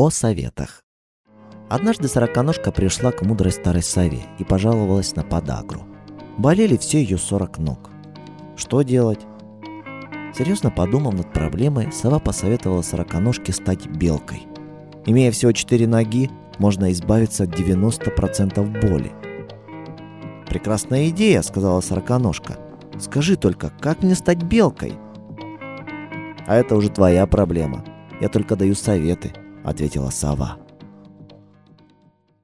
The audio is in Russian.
О советах. Однажды сороконожка пришла к мудрой старой сове и пожаловалась на подагру. Болели все ее сорок ног. Что делать? Серьезно подумав над проблемой, сова посоветовала сороконожке стать белкой. Имея всего четыре ноги, можно избавиться от 90% боли. «Прекрасная идея», — сказала сороконожка. «Скажи только, как мне стать белкой?» «А это уже твоя проблема. Я только даю советы», — ответила сова.